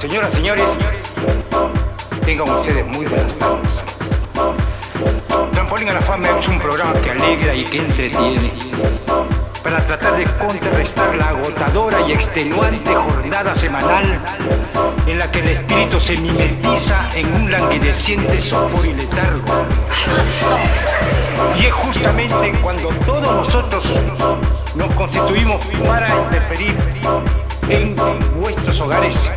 Señoras, señores, tengan ustedes muy buenas tardes. Trampolín a la Fama es un programa que alegra y que entretiene para tratar de contrarrestar la agotadora y extenuante jornada semanal en la que el espíritu se mimetiza en un languideciente sopor y letargo. Y es justamente cuando todos nosotros nos constituimos para interferir en vuestros hogares.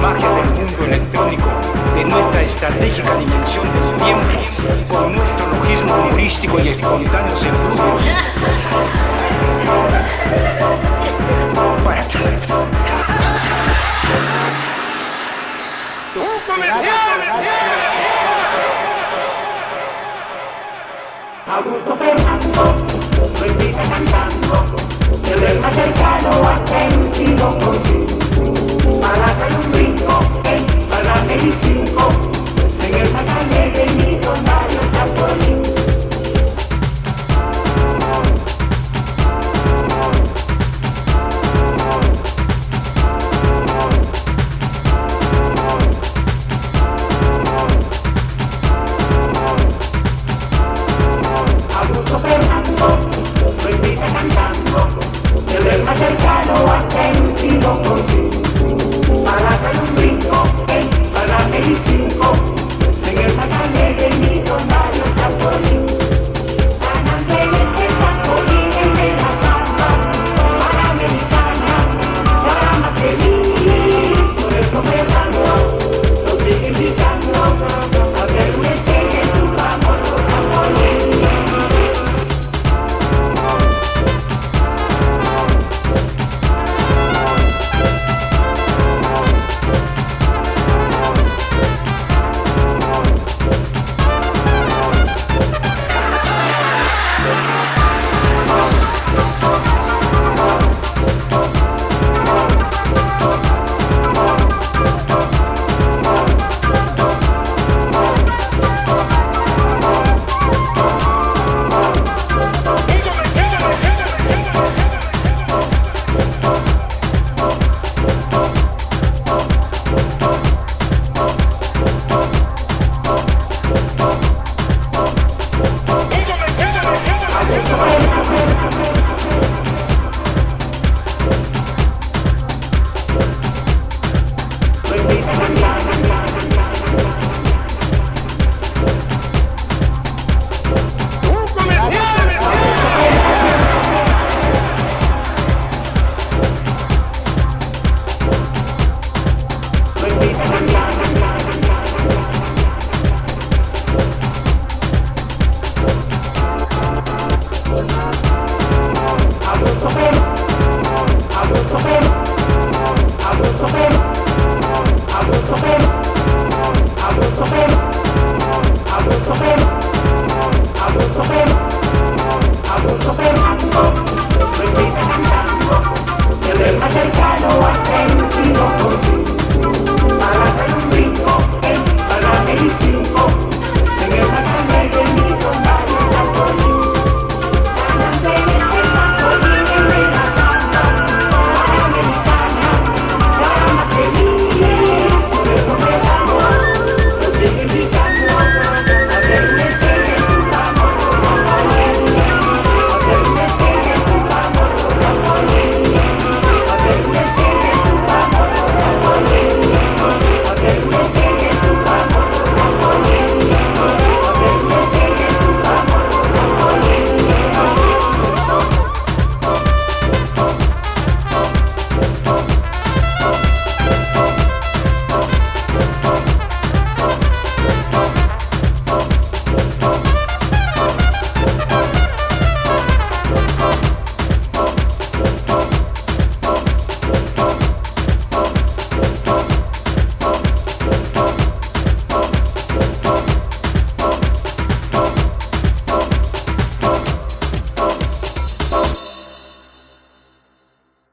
Magia del mundo electrónico, de nuestra estratégica dimensión del tiempo, por nuestro logismo humorístico y espontáneos empluvios. Auto per tango, bendita cantando.